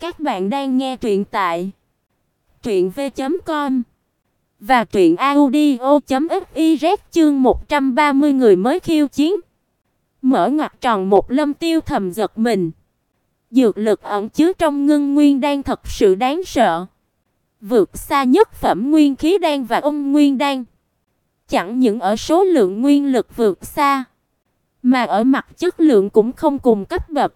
Các bạn đang nghe truyện tại truyện v.com và truyện audio.fiz chương 130 người mới khiêu chiến. Mở ngoặc tròn một lâm tiêu thầm giật mình. Dược lực ẩn chứa trong ngưng nguyên đang thật sự đáng sợ. Vượt xa nhất phẩm nguyên khí đan và âm nguyên đan. Chẳng những ở số lượng nguyên lực vượt xa, mà ở mặt chất lượng cũng không cùng cấp bậc.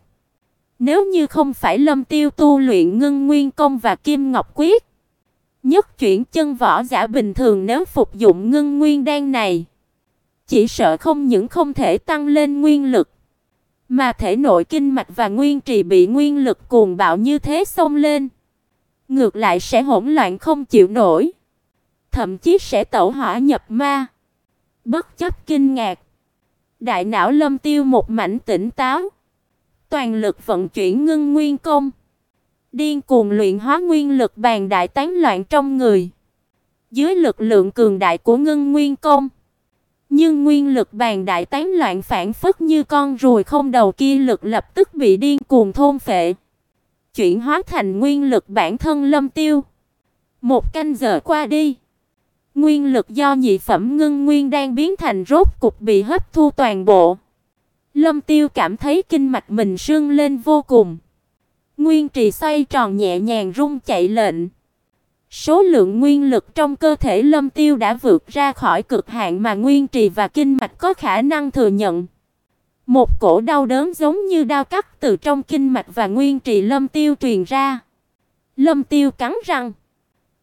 Nếu như không phải Lâm Tiêu tu luyện ngưng nguyên công và kim ngọc quyết, nhất chuyển chân võ giả bình thường nếu phục dụng ngưng nguyên đan này, chỉ sợ không những không thể tăng lên nguyên lực, mà thể nội kinh mạch và nguyên trì bị nguyên lực cuồng bạo như thế xông lên, ngược lại sẽ hỗn loạn không chịu nổi, thậm chí sẽ tẩu hỏa nhập ma. Bất chấp kinh ngạc, đại não Lâm Tiêu một mảnh tỉnh táo, toàn lực vận chuyển ngưng nguyên công, điên cuồng luyện hóa nguyên lực bàn đại tán loạn trong người. Dưới lực lượng cường đại của ngưng nguyên công, nhưng nguyên lực bàn đại tán loạn phản phất như con ruồi không đầu kia lực lập tức bị điên cuồng thôn phệ, chuyển hóa thành nguyên lực bản thân Lâm Tiêu. Một canh giờ qua đi, nguyên lực do nhị phẩm ngưng nguyên đang biến thành rốt cục bị hấp thu toàn bộ. Lâm Tiêu cảm thấy kinh mạch mình sưng lên vô cùng. Nguyên trì xoay tròn nhẹ nhàng rung chạy lệnh. Số lượng nguyên lực trong cơ thể Lâm Tiêu đã vượt ra khỏi cực hạn mà nguyên trì và kinh mạch có khả năng thừa nhận. Một cổ đau đớn giống như đau cắt từ trong kinh mạch và nguyên trì Lâm Tiêu truyền ra. Lâm Tiêu cắn răng,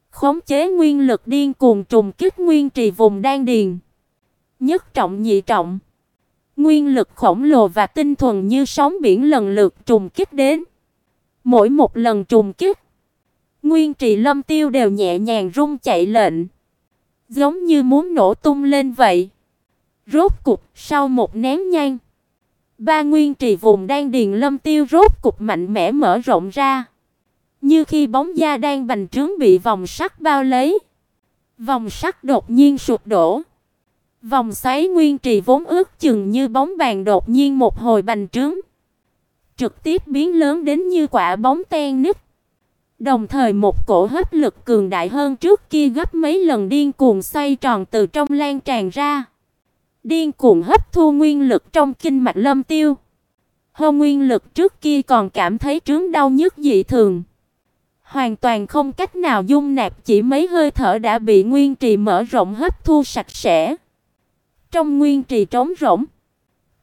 khống chế nguyên lực điên cuồng trùng kích nguyên trì vùng đan điền. Nhất trọng nhị trọng Nguyên lực khổng lồ và tinh thuần như sóng biển lần lượt trùng kích đến. Mỗi một lần trùng kích, Nguyên Trì Lâm Tiêu đều nhẹ nhàng rung chạy lệnh, giống như muốn nổ tung lên vậy. Rốt cục, sau một nén nhang, ba nguyên trì vùng đang điền Lâm Tiêu rốt cục mạnh mẽ mở rộng ra, như khi bóng da đang bành trướng bị vòng sắt bao lấy. Vòng sắt đột nhiên sụp đổ. Vòng xoáy nguyên trì vốn ước chừng như bóng bàn đột nhiên một hồi bành trướng, trực tiếp biến lớn đến như quả bóng ten nứt. Đồng thời một cổ hấp lực cường đại hơn trước kia gấp mấy lần điên cuồng xoay tròn từ trong lan tràn ra. Điên cuồng hấp thu nguyên lực trong kinh mạch Lâm Tiêu. Hô nguyên lực trước kia còn cảm thấy trướng đau nhức dị thường, hoàn toàn không cách nào dung nạp, chỉ mấy hơi thở đã bị nguyên trì mở rộng hấp thu sạch sẽ. Trong nguyên trì trống rỗng,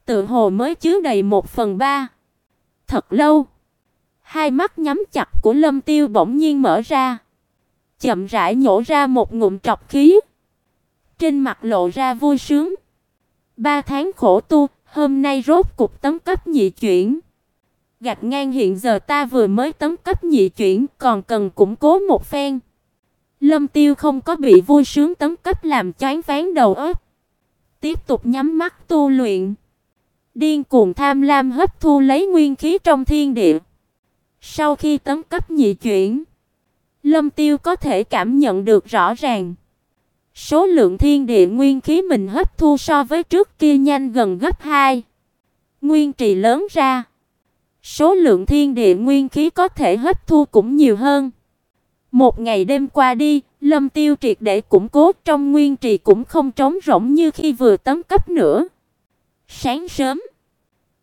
tự hồ mới chứa đầy một phần ba. Thật lâu, hai mắt nhắm chặt của Lâm Tiêu bỗng nhiên mở ra, chậm rãi nhổ ra một ngụm trọc khí. Trên mặt lộ ra vui sướng. Ba tháng khổ tu, hôm nay rốt cục tấm cấp nhị chuyển. Gạch ngang hiện giờ ta vừa mới tấm cấp nhị chuyển, còn cần củng cố một phen. Lâm Tiêu không có bị vui sướng tấm cấp làm choáng váng đầu óc tiếp tục nhắm mắt tu luyện, điên cuồng tham lam hấp thu lấy nguyên khí trong thiên địa. Sau khi tấn cấp nhị chuyển, Lâm Tiêu có thể cảm nhận được rõ ràng, số lượng thiên địa nguyên khí mình hấp thu so với trước kia nhanh gần gấp 2. Nguyên trì lớn ra, số lượng thiên địa nguyên khí có thể hấp thu cũng nhiều hơn. Một ngày đêm qua đi, Lâm Tiêu triệt để củng cố trong nguyên trì cũng không trống rỗng như khi vừa tấn cấp nữa. Sáng sớm,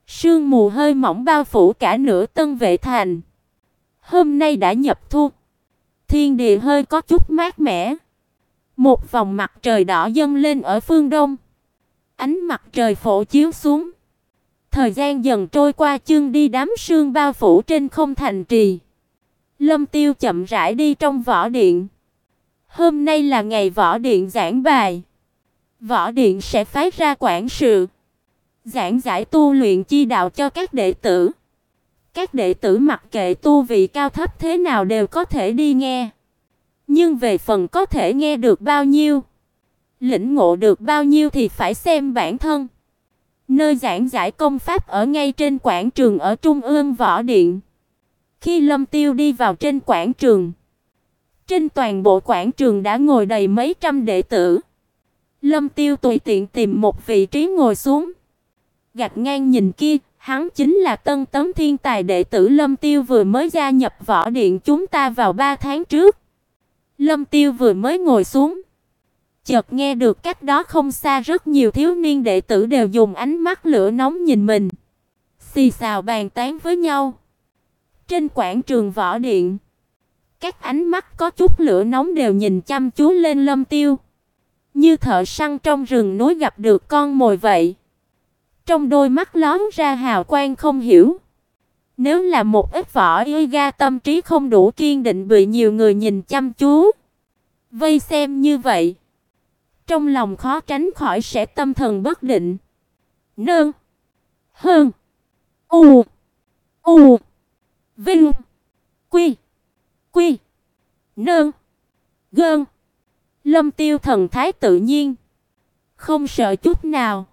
sương mù hơi mỏng bao phủ cả nửa Tân Vệ thành. Hôm nay đã nhập thu, thiên địa hơi có chút mát mẻ. Một vòng mặt trời đỏ dâng lên ở phương đông. Ánh mặt trời phổ chiếu xuống. Thời gian dần trôi qua chương đi đám sương bao phủ trên không thành trì. Lâm Tiêu chậm rãi đi trong võ điện. Hôm nay là ngày võ điện giảng bài. Võ điện sẽ phái ra quản sự, giảng giải tu luyện chi đạo cho các đệ tử. Các đệ tử mặc kệ tu vị cao thấp thế nào đều có thể đi nghe. Nhưng về phần có thể nghe được bao nhiêu, lĩnh ngộ được bao nhiêu thì phải xem bản thân. Nơi giảng giải công pháp ở ngay trên quảng trường ở trung ương võ điện. Khi Lâm Tiêu đi vào trên quảng trường, trên toàn bộ quảng trường đã ngồi đầy mấy trăm đệ tử. Lâm Tiêu tùy tiện tìm một vị trí ngồi xuống. gạt ngang nhìn kia, Hắn chính là Tân Tấn Thiên Tài đệ tử Lâm Tiêu vừa mới gia nhập võ điện chúng ta vào 3 tháng trước. Lâm Tiêu vừa mới ngồi xuống, chợt nghe được cách đó không xa rất nhiều thiếu niên đệ tử đều dùng ánh mắt lửa nóng nhìn mình, xì xào bàn tán với nhau. Trên quảng trường võ điện, các ánh mắt có chút lửa nóng đều nhìn chăm chú lên Lâm Tiêu, như thợ săn trong rừng núi gặp được con mồi vậy. Trong đôi mắt lóe ra hào quang không hiểu. Nếu là một ít võ ga tâm trí không đủ kiên định bị nhiều người nhìn chăm chú, vây xem như vậy, trong lòng khó tránh khỏi sẽ tâm thần bất định. Nương, hơn, u, u, vinh, quy, quy, nương, gơn. Lâm Tiêu thần thái tự nhiên, không sợ chút nào.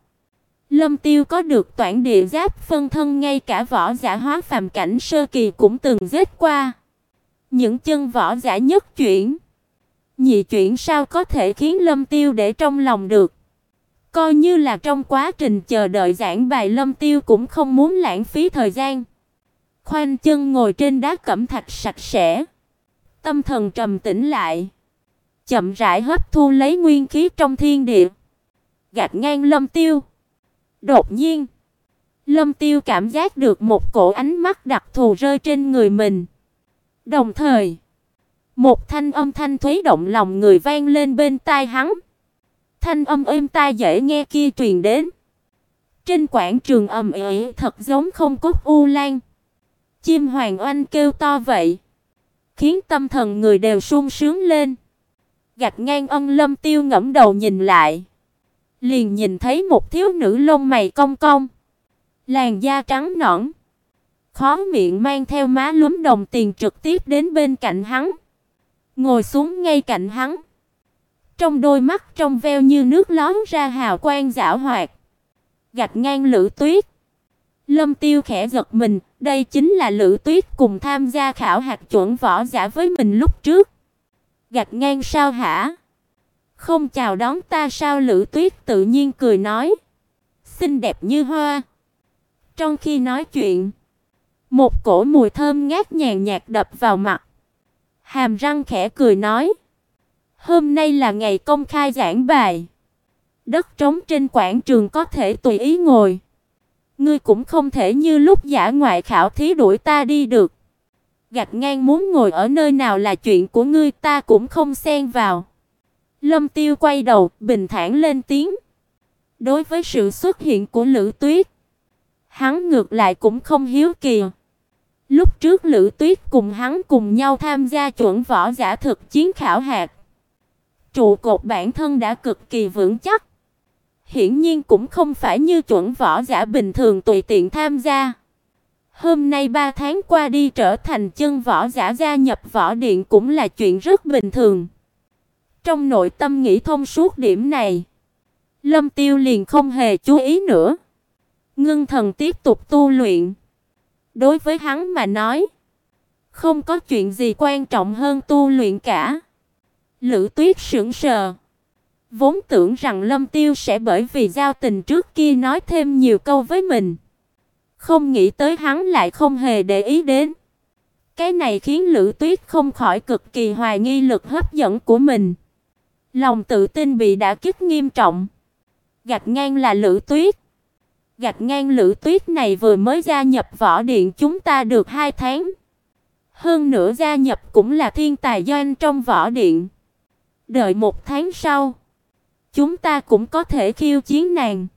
Lâm Tiêu có được toản địa giáp phân thân ngay cả võ giả hóa phàm cảnh sơ kỳ cũng từng giết qua. Những chân võ giả nhất chuyển, nhị chuyển sao có thể khiến Lâm Tiêu để trong lòng được. Coi như là trong quá trình chờ đợi giảng bài Lâm Tiêu cũng không muốn lãng phí thời gian. Khoanh chân ngồi trên đá cẩm thạch sạch sẽ, tâm thần trầm tĩnh lại, chậm rãi hấp thu lấy nguyên khí trong thiên địa. Gạt ngang Lâm Tiêu Đột nhiên, Lâm Tiêu cảm giác được một cổ ánh mắt đặc thù rơi trên người mình. Đồng thời, một thanh âm thanh thúy động lòng người vang lên bên tai hắn. Thanh âm êm tai dễ nghe kia truyền đến. Trên quảng trường ầm ĩ thật giống không cốt u lan. Chim hoàng oanh kêu to vậy, khiến tâm thần người đều sung sướng lên. Gạch ngang ân Lâm Tiêu ngẫm đầu nhìn lại liền nhìn thấy một thiếu nữ lông mày cong cong, làn da trắng nõn, khó miệng mang theo má lúm đồng tiền trực tiếp đến bên cạnh hắn, ngồi xuống ngay cạnh hắn. Trong đôi mắt trong veo như nước lóe ra hào quang giảo hoạt, gạch ngang Lữ Tuyết. Lâm Tiêu khẽ giật mình, đây chính là Lữ Tuyết cùng tham gia khảo hạt chuẩn võ giả với mình lúc trước. Gạch ngang sao hả? Không chào đón ta sao Lữ Tuyết tự nhiên cười nói. Xinh đẹp như hoa. Trong khi nói chuyện, một cổ mùi thơm ngát nhàn nhạt đập vào mặt. Hàm răng khẽ cười nói. Hôm nay là ngày công khai giảng bài. Đất trống trên quảng trường có thể tùy ý ngồi. Ngươi cũng không thể như lúc giả ngoại khảo thí đuổi ta đi được. Gạch ngang muốn ngồi ở nơi nào là chuyện của ngươi ta cũng không xen vào. Lâm Tiêu quay đầu, bình thản lên tiếng. Đối với sự xuất hiện của Lữ Tuyết, hắn ngược lại cũng không hiếu kỳ. Lúc trước Lữ Tuyết cùng hắn cùng nhau tham gia chuẩn võ giả thực chiến khảo hạt. Trụ cột bản thân đã cực kỳ vững chắc. Hiển nhiên cũng không phải như chuẩn võ giả bình thường tùy tiện tham gia. Hôm nay 3 tháng qua đi trở thành chân võ giả gia nhập võ điện cũng là chuyện rất bình thường. Trong nội tâm nghĩ thông suốt điểm này, Lâm Tiêu liền không hề chú ý nữa. Ngưng thần tiếp tục tu luyện. Đối với hắn mà nói, không có chuyện gì quan trọng hơn tu luyện cả. Lữ Tuyết sững sờ, vốn tưởng rằng Lâm Tiêu sẽ bởi vì giao tình trước kia nói thêm nhiều câu với mình, không nghĩ tới hắn lại không hề để ý đến. Cái này khiến Lữ Tuyết không khỏi cực kỳ hoài nghi lực hấp dẫn của mình. Lòng tự tin bị đả kích nghiêm trọng. Gạch ngang là Lữ Tuyết. Gạch ngang Lữ Tuyết này vừa mới gia nhập võ điện chúng ta được 2 tháng. Hơn nữa gia nhập cũng là thiên tài doanh trong võ điện. Đợi một tháng sau, chúng ta cũng có thể khiêu chiến nàng.